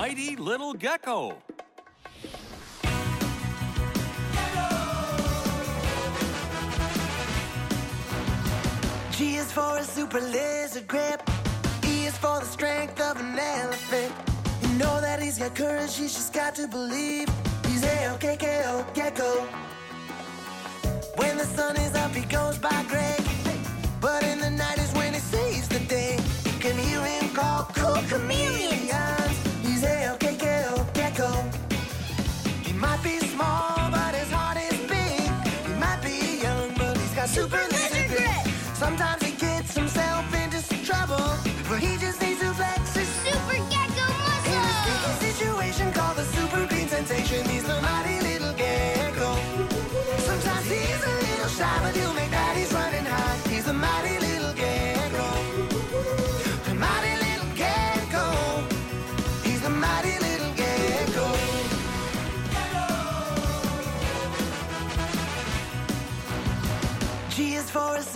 mighty little Gekko. G is for a super lizard grip. E is for the strength of an elephant. You know that he's got courage, he's just got to believe. He's A-O-K-K-O, Gekko. When the sun is up, he goes by Greg. But in the night is when he saves the day. You can hear him call cool chameleons. He's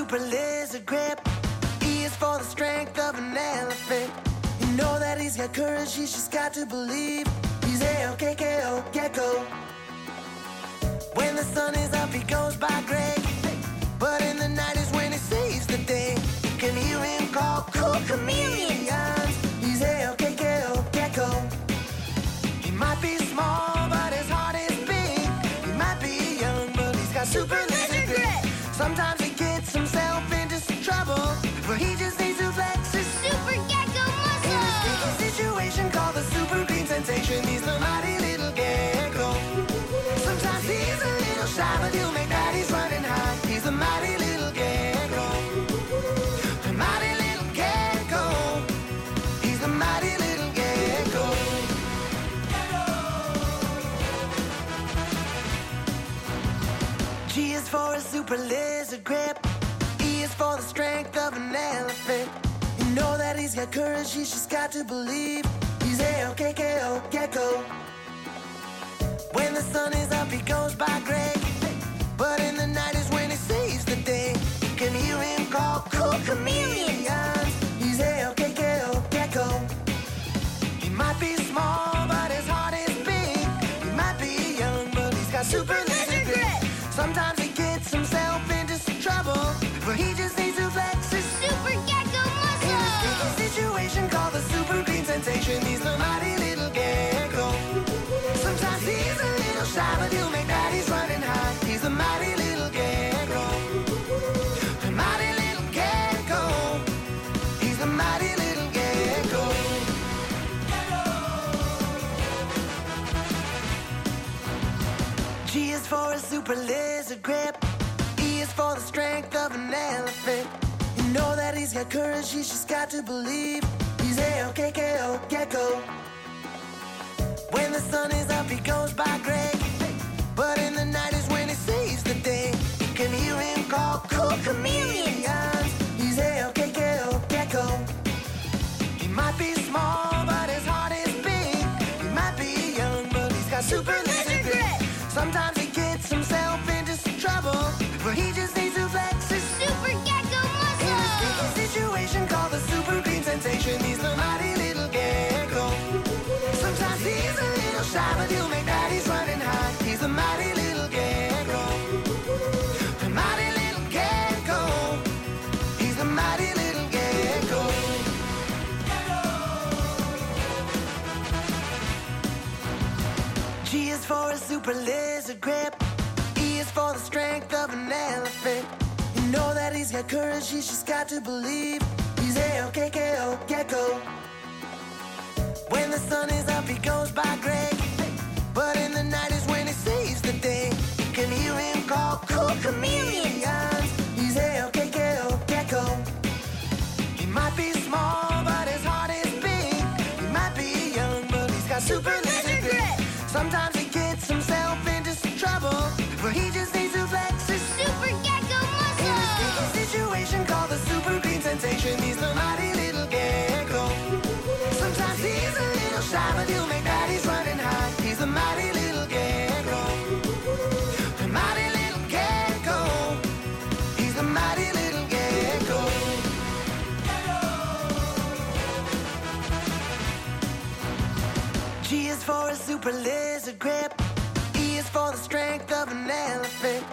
super lizard grip. E is for the strength of an elephant. You know that he's got courage, he's just got to believe. He's A-O-K-K-O, Gekko. When the sun is up, he goes by Greg. But in the night is when he saves the day. You can hear him call cool chameleons. He's A-O-K-K-O, Gekko. He might be small, but his heart is big. He might be young, but he's got super lizard grit. Sometimes trouble, he just needs to flex his Super Gekko in a sticky situation called the super green sensation. He's the mighty little Gekko. Sometimes he's a little shy, but he'll make daddies running high. He's the mighty little Gekko. The mighty little Gekko. He's the mighty little gecko. G is for a super lizard grip. For the strength of an elephant. You know that he's got courage, he's just got to believe. He's A-O-K-K-O, Gekko. When the sun is up, he goes by for a super lizard grip. E is for the strength of an elephant. You know that he's got courage, he's just got to believe. He's A-O-K-K-O, Gekko. When the sun is up, he goes by Greg. For a super lizard grip. E is for the strength of an elephant. You know that he's got courage, he's just got to believe. He's A-O-K-K-O, Gekko. When the sun is up, he goes by Greg. But in the night is for a super lizard grip. E is for the strength of an elephant.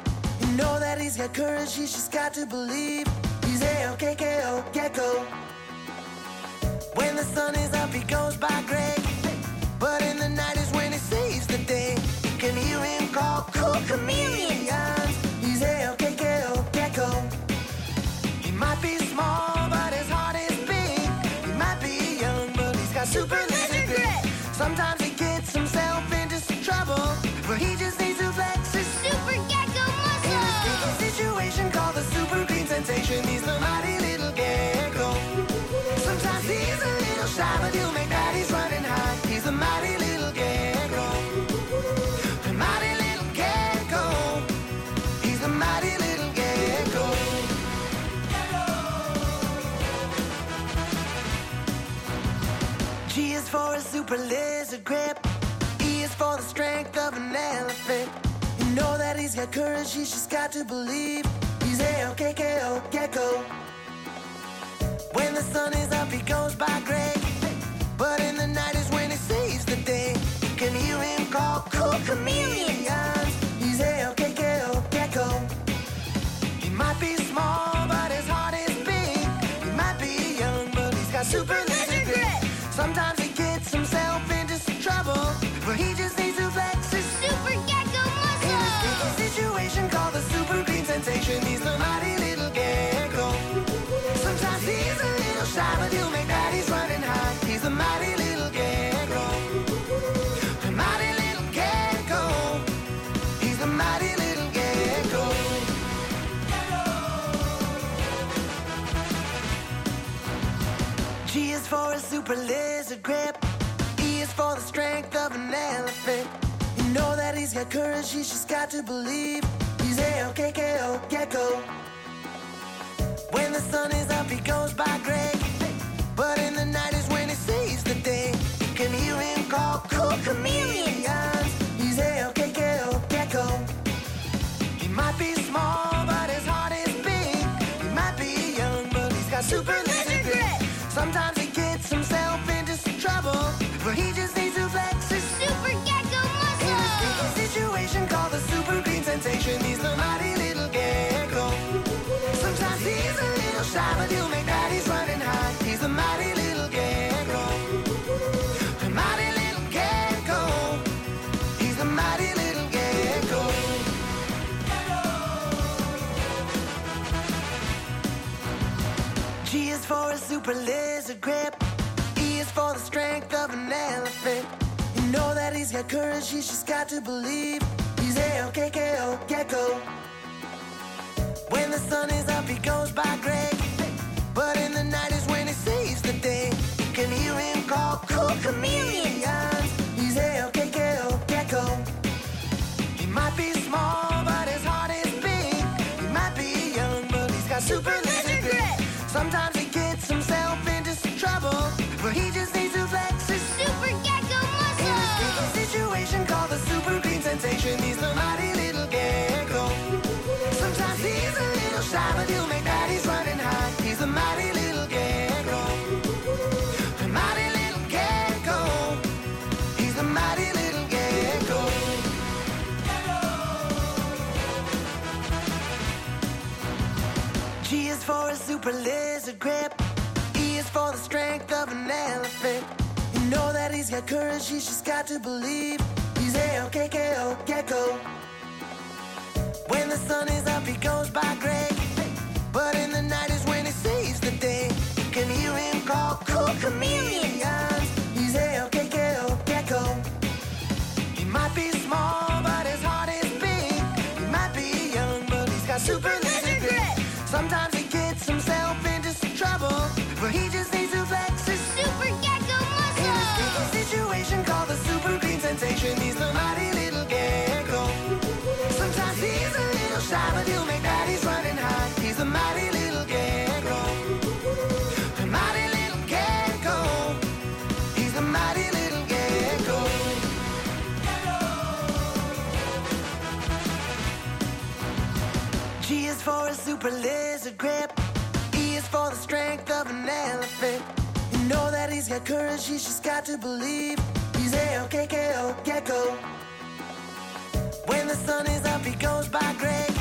You know that he's got courage, he's just got to believe. He's A-O-K-K-O, Gekko. When the sun is up, he goes by Greg. But in the night is when he saves the day. You can hear him call cool chameleons. He's A-O-K-K-O, Gekko. He might be small, but his heart is big. He might be young, but he's got super super lizard grip. E is for the strength of an elephant. You know that he's got courage, he's just got to believe. He's A-O-K-K-O, Gekko. When the sun is up, he goes by Greg. But in the night is when he saves the day. You can hear him call cool chameleons. He's A-O-K-K-O, Gekko. He might be small, but his heart is big. He might be young, but he's got super laser grit. Sometimes super lizard grip. E is for the strength of an elephant. You know that he's got courage, he's just got to believe. He's A-O-K-K-O, Gekko. When the sun is up, he goes by Greg. But in the night is when he saves the day. You can hear him call cool chameleons. He's A-O-K-K-O, Gekko. He might be small, but his heart is big. He might be young, but he's got super laser grit. Sometimes he just needs to flex his Super Gekko in a sticky situation called the super green sensation. He's the mighty little Gekko. Sometimes he's a little shy, but he'll make daddies run and hide. He's the mighty little Gekko. The mighty little Gekko. He's the mighty little gecko. G is for a super lizard grip. Got courage, he's just got to believe. He's A-O-K-K-O, Gekko. When the sun is up, he goes by Greg. But in the night is when he saves the day. You can hear him call cool chameleons. Super lizard grip. E is for the strength of an elephant. You know that he's got courage, he's just got to believe. He's A-O-K-K-O, Gekko. When the sun is up, he goes by Greg. for a super lizard grip. E is for the strength of an elephant. You know that he's got courage, he's just got to believe. He's A-O-K-K-O, Gekko. When the sun is up, he goes by Greg.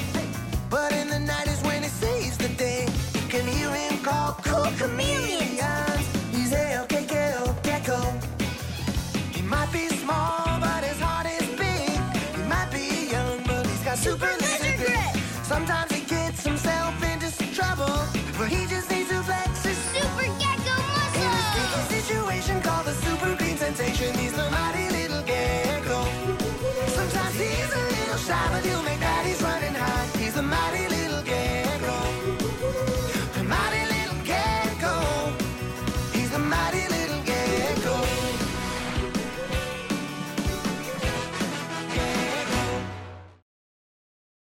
But in the night is when he sees the day. You can hear him call, cool chameleon.